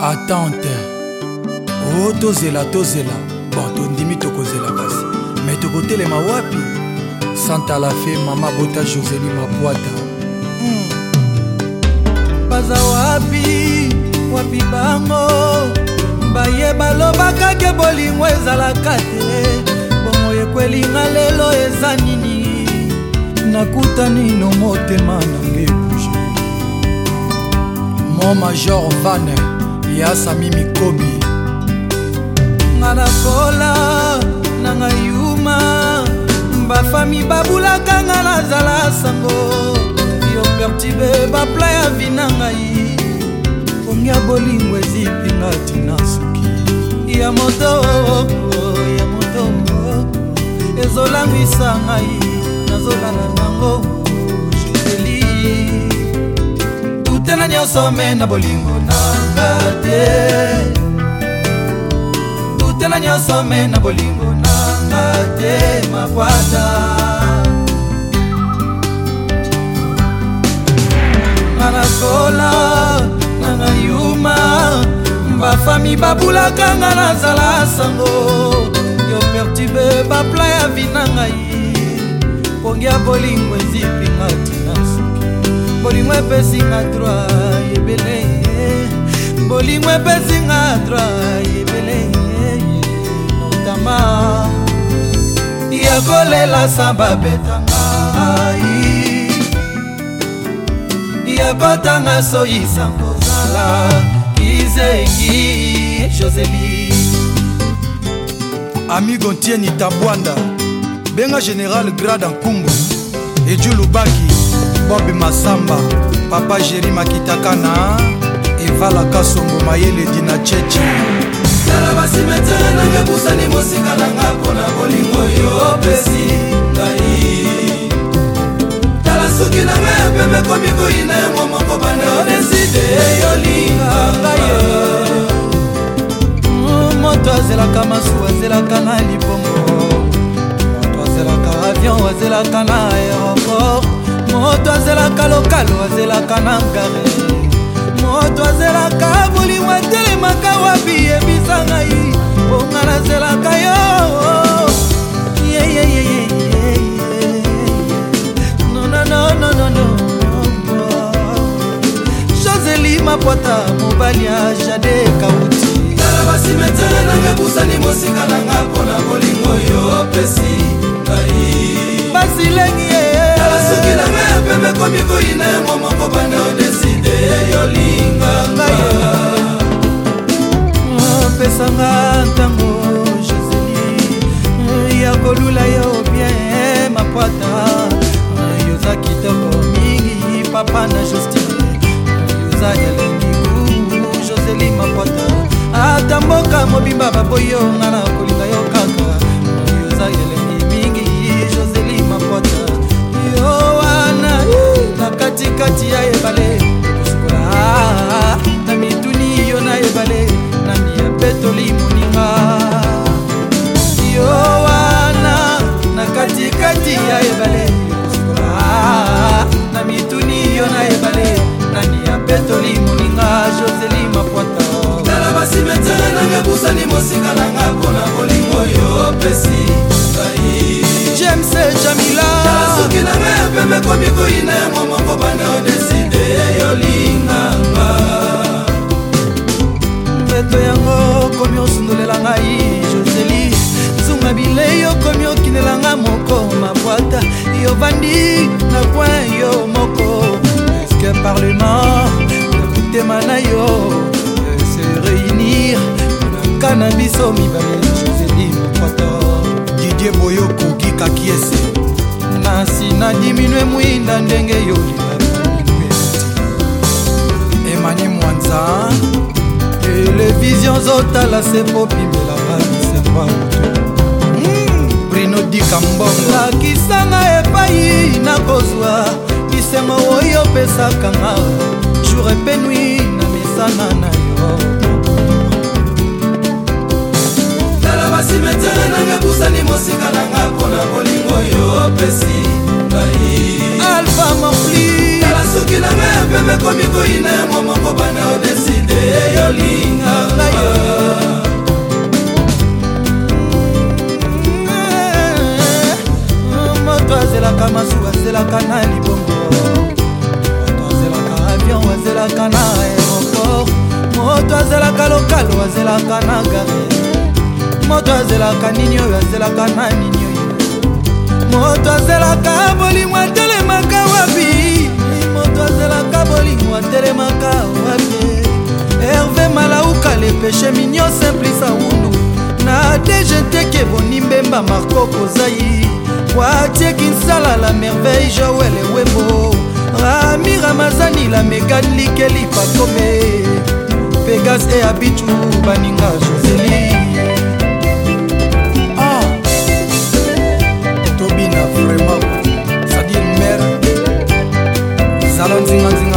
attente o oh, tozela tozela bon tondimi tokozela kasi me tokotelema wapi santala fe mama bota joseli mapwata hmm. baza wapi wapi bango baye balobaka ke bolingo ezalaka te bongo ekwelinga lelo eza nini nakuta nino motema nange bouge mo major vaner ya sami mikomi nga na kola na nga yuma bafami babulaka nga nazala sango yo pertibe bapla ya vina ngai pongi ya bolingo ezipinga tina soki ya moto ya moto ezolangwisa ngai nyonso me na bolingo nanga te tutela nyonso me na bolingo nanga te mapwata nanakola nangayuma bafami babulaka nga nazala sango yo pertube bapla ya vinangai pongi ya bolingo ezipinga te bolingo epesinga droit ebele bolingo epesinga droit ebele motama ya kolela sa babetangai ya kotanga soyisa kozala kizengi joseli amigo ntieni tabwanda benga général grade nkumbu eju lubaki bob masamba papa jeri makitaka na evalaka songo mayele dina cheche tala basimetere nanga busani mosika nanga mpona bolingo yo opesi ngai tala suki nanga ya pembe komi koyina yango moko banda odeside yolinganga mm, moto azelaka masuwa azelaka na libongo moto azelaka avion azelaka na aéroport moto azelaka lokalo azelaka na ngare moto azelaka molimo etelemaka wapi yebisa ngai mponga nazelaka yo opesanga ntango jésus ya kolula yo bien mapwata yoza kitoko mingi papa na justine yoza yalingiku joseli mapwata ata mboka mobimba baboyo nakomi koyina yango moko bana odeside yolinganga mpeto yango okomi osundolela ngai joseli zunga bilei okomi okinelanga moko mabwata yovandi na poin yo moko eske parlement nakutema na yo se réunir nanka na biso mibale joseli mokwato didie boyokoki kakiese kasi nadiminwe mwinda ndenge yolingainwe emani mwanza televizio zotala sepo pimelaka bisemba hmm, brino dikambongo lakisanga epai nakozwa bisengo oyo opesaka nga jour epenui na misana na yo yalingaka eh, moto azelaka masuku azelaka na libongo moto azelaka avion azelaka na aéroport moto azelaka lokalo azelaka na gare moto azelaka nini oyo azelaka na nini oyo moto azelaka bolimwa telemaka wapi simba marco kozai watie kinsala la merveille joel ewembo rami ramazani la megan likeli pakome pegas e abitu baninga joseli ah. tobina vraiment sadir mer zala nzinganzinga